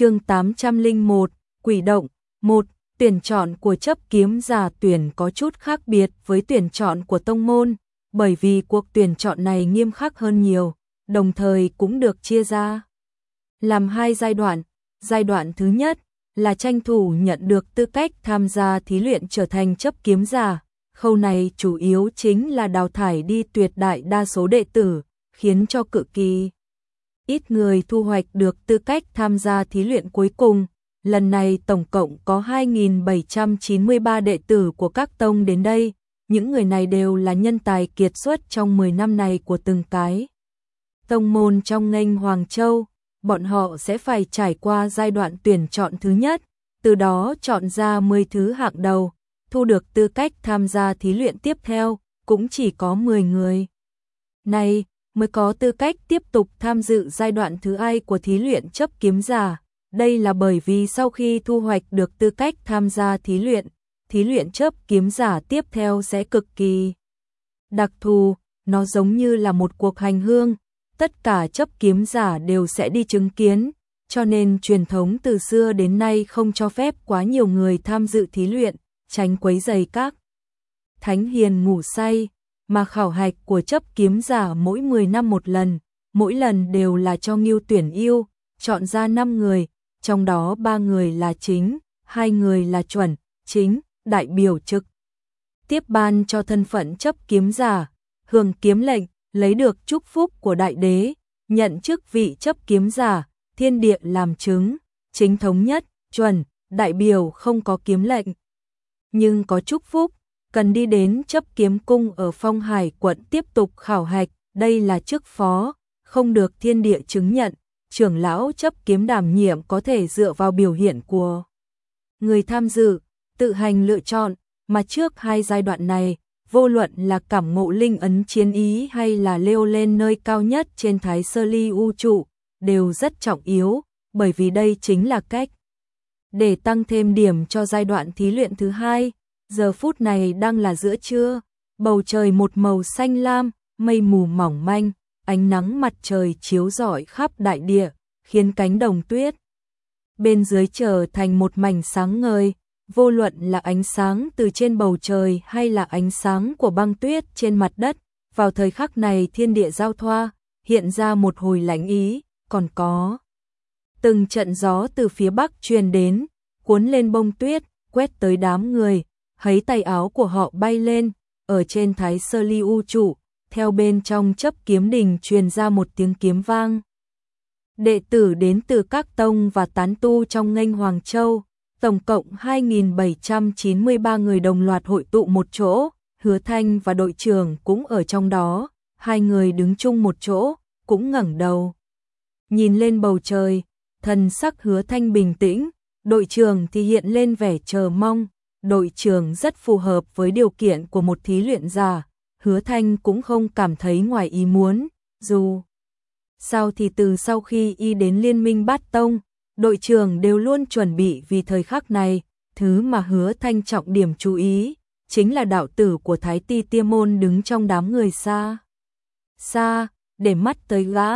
chương 801, Quỷ động, 1, tuyển chọn của chấp kiếm giả tuyển có chút khác biệt với tuyển chọn của tông môn, bởi vì cuộc tuyển chọn này nghiêm khắc hơn nhiều, đồng thời cũng được chia ra làm hai giai đoạn. Giai đoạn thứ nhất là tranh thủ nhận được tư cách tham gia thí luyện trở thành chấp kiếm giả. Khâu này chủ yếu chính là đào thải đi tuyệt đại đa số đệ tử, khiến cho cự kỳ ít người thu hoạch được tư cách tham gia thí luyện cuối cùng. Lần này tổng cộng có 2.793 đệ tử của các tông đến đây, những người này đều là nhân tài kiệt xuất trong 10 năm này của từng cái. Tông môn trong ngành Hoàng Châu, bọn họ sẽ phải trải qua giai đoạn tuyển chọn thứ nhất, từ đó chọn ra 10 thứ hạng đầu, thu được tư cách tham gia thí luyện tiếp theo, cũng chỉ có 10 người. Này, mới có tư cách tiếp tục tham dự giai đoạn thứ hai của thí luyện chấp kiếm giả. Đây là bởi vì sau khi thu hoạch được tư cách tham gia thí luyện, thí luyện chấp kiếm giả tiếp theo sẽ cực kỳ đặc thù, nó giống như là một cuộc hành hương, tất cả chấp kiếm giả đều sẽ đi chứng kiến, cho nên truyền thống từ xưa đến nay không cho phép quá nhiều người tham dự thí luyện, tránh quấy rầy các thánh hiền ngủ say, mà khảo hạch của chấp kiếm giả mỗi 10 năm một lần, mỗi lần đều là cho nghiêu tuyển yêu, chọn ra 5 người, trong đó 3 người là chính, hai người là chuẩn, chính, đại biểu trực. Tiếp ban cho thân phận chấp kiếm giả, hưởng kiếm lệnh, lấy được chúc phúc của đại đế, nhận chức vị chấp kiếm giả, thiên địa làm chứng, chính thống nhất, chuẩn, đại biểu không có kiếm lệnh. Nhưng có chúc phúc, cần đi đến chấp kiếm cung ở Phong Hải quận tiếp tục khảo hạch, đây là chức phó, không được thiên địa chứng nhận, trưởng lão chấp kiếm đảm nhiệm có thể dựa vào biểu hiện của người tham dự, tự hành lựa chọn, mà trước hai giai đoạn này, vô luận là cảm ngộ linh ấn chiến ý hay là leo lên nơi cao nhất trên thái sơ ly u trụ, đều rất trọng yếu, bởi vì đây chính là cách để tăng thêm điểm cho giai đoạn thí luyện thứ hai. Giờ phút này đang là giữa trưa, bầu trời một màu xanh lam, mây mù mỏng manh, ánh nắng mặt trời chiếu rọi khắp đại địa, khiến cánh đồng tuyết bên dưới trở thành một mảnh sáng ngời, vô luận là ánh sáng từ trên bầu trời hay là ánh sáng của băng tuyết trên mặt đất, vào thời khắc này thiên địa giao thoa, hiện ra một hồi lãnh ý, còn có từng trận gió từ phía bắc truyền đến, cuốn lên bông tuyết, quét tới đám người, thấy tay áo của họ bay lên, ở trên thái sơ ly u trụ, theo bên trong chấp kiếm đình truyền ra một tiếng kiếm vang. Đệ tử đến từ các tông và tán tu trong nghênh Hoàng Châu, tổng cộng 2.793 người đồng loạt hội tụ một chỗ, hứa thanh và đội trưởng cũng ở trong đó, hai người đứng chung một chỗ, cũng ngẩng đầu. Nhìn lên bầu trời, thần sắc hứa thanh bình tĩnh, đội trưởng thì hiện lên vẻ chờ mong, đội trưởng rất phù hợp với điều kiện của một thí luyện giả, hứa thanh cũng không cảm thấy ngoài ý muốn, dù sao thì từ sau khi y đến liên minh bát tông, đội trưởng đều luôn chuẩn bị vì thời khắc này, thứ mà hứa thanh trọng điểm chú ý, chính là đạo tử của Thái Ti Tiêm Môn đứng trong đám người xa. Xa, để mắt tới gã.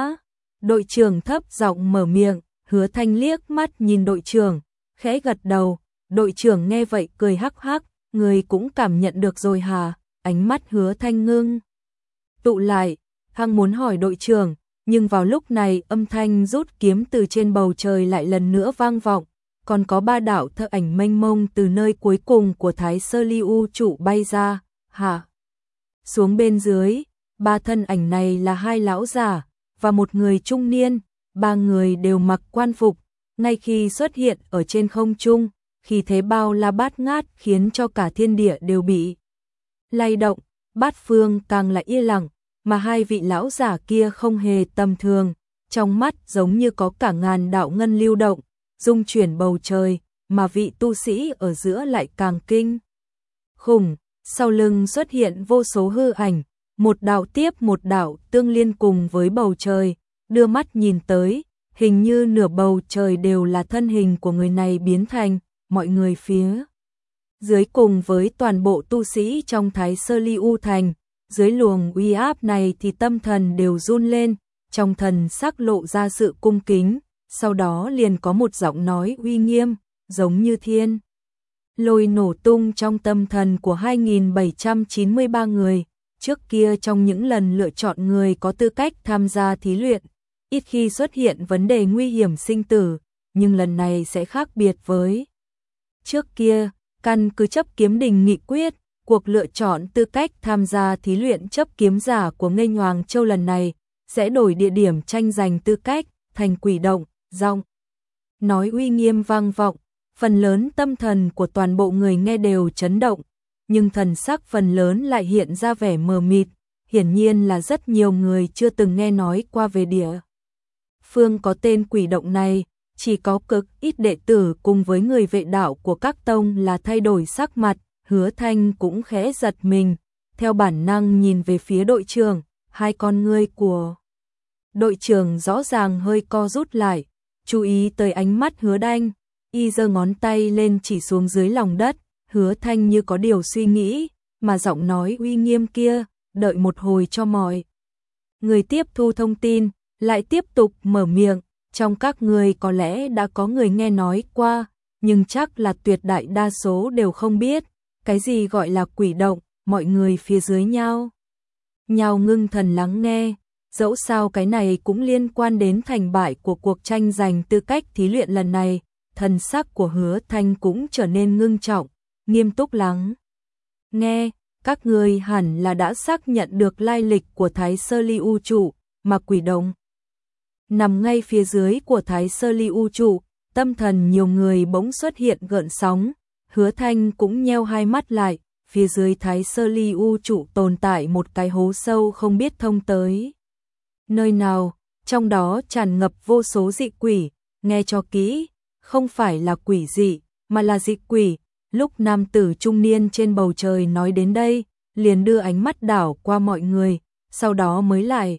Đội trưởng thấp giọng mở miệng, hứa thanh liếc mắt nhìn đội trưởng, khẽ gật đầu, đội trưởng nghe vậy cười hắc hắc, người cũng cảm nhận được rồi hà, ánh mắt hứa thanh ngưng. Tụ lại, hăng muốn hỏi đội trưởng, nhưng vào lúc này âm thanh rút kiếm từ trên bầu trời lại lần nữa vang vọng, còn có ba đạo thơ ảnh mênh mông từ nơi cuối cùng của Thái Sơ Ly U trụ bay ra, hả? Xuống bên dưới, ba thân ảnh này là hai lão già và một người trung niên, ba người đều mặc quan phục, ngay khi xuất hiện ở trên không trung, khi thế bao la bát ngát khiến cho cả thiên địa đều bị lay động, bát phương càng lại yên lặng, mà hai vị lão giả kia không hề tầm thường, trong mắt giống như có cả ngàn đạo ngân lưu động, dung chuyển bầu trời, mà vị tu sĩ ở giữa lại càng kinh. Khủng, sau lưng xuất hiện vô số hư ảnh, một đạo tiếp một đạo tương liên cùng với bầu trời, đưa mắt nhìn tới, hình như nửa bầu trời đều là thân hình của người này biến thành, mọi người phía dưới cùng với toàn bộ tu sĩ trong Thái Sơ Ly U Thành, dưới luồng uy áp này thì tâm thần đều run lên, trong thần sắc lộ ra sự cung kính, sau đó liền có một giọng nói uy nghiêm, giống như thiên. Lôi nổ tung trong tâm thần của 2.793 người, trước kia trong những lần lựa chọn người có tư cách tham gia thí luyện, ít khi xuất hiện vấn đề nguy hiểm sinh tử, nhưng lần này sẽ khác biệt với trước kia, căn cứ chấp kiếm đình nghị quyết, cuộc lựa chọn tư cách tham gia thí luyện chấp kiếm giả của Ngây Hoàng Châu lần này sẽ đổi địa điểm tranh giành tư cách thành quỷ động, rong. Nói uy nghiêm vang vọng, phần lớn tâm thần của toàn bộ người nghe đều chấn động, nhưng thần sắc phần lớn lại hiện ra vẻ mờ mịt, hiển nhiên là rất nhiều người chưa từng nghe nói qua về địa. Phương có tên quỷ động này, chỉ có cực ít đệ tử cùng với người vệ đạo của các tông là thay đổi sắc mặt, hứa thanh cũng khẽ giật mình, theo bản năng nhìn về phía đội trưởng, hai con ngươi của đội trưởng rõ ràng hơi co rút lại, chú ý tới ánh mắt hứa đanh, y giơ ngón tay lên chỉ xuống dưới lòng đất, hứa thanh như có điều suy nghĩ, mà giọng nói uy nghiêm kia, đợi một hồi cho mọi. Người tiếp thu thông tin, lại tiếp tục mở miệng, trong các người có lẽ đã có người nghe nói qua, nhưng chắc là tuyệt đại đa số đều không biết, cái gì gọi là quỷ động, mọi người phía dưới nhau. Nhau ngưng thần lắng nghe, dẫu sao cái này cũng liên quan đến thành bại của cuộc tranh giành tư cách thí luyện lần này, thần sắc của hứa thanh cũng trở nên ngưng trọng, nghiêm túc lắng. Nghe, các người hẳn là đã xác nhận được lai lịch của Thái Sơ Ly U Trụ, mà quỷ động. Nằm ngay phía dưới của Thái Sơ Ly U Trụ, tâm thần nhiều người bỗng xuất hiện gợn sóng, hứa thanh cũng nheo hai mắt lại, phía dưới Thái Sơ Ly U Trụ tồn tại một cái hố sâu không biết thông tới. Nơi nào, trong đó tràn ngập vô số dị quỷ, nghe cho kỹ, không phải là quỷ dị, mà là dị quỷ. Lúc nam tử trung niên trên bầu trời nói đến đây, liền đưa ánh mắt đảo qua mọi người, sau đó mới lại.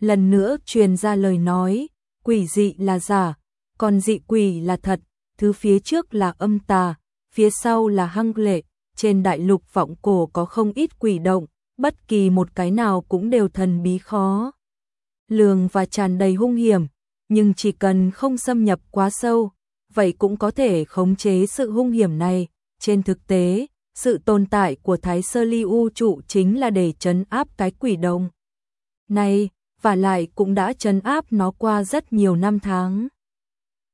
Lần nữa truyền ra lời nói, quỷ dị là giả, còn dị quỷ là thật, thứ phía trước là âm tà, phía sau là hăng lệ, trên đại lục vọng cổ có không ít quỷ động, bất kỳ một cái nào cũng đều thần bí khó. Lường và tràn đầy hung hiểm, nhưng chỉ cần không xâm nhập quá sâu, vậy cũng có thể khống chế sự hung hiểm này. Trên thực tế, sự tồn tại của Thái Sơ Ly U trụ chính là để trấn áp cái quỷ đồng. Này, và lại cũng đã trấn áp nó qua rất nhiều năm tháng.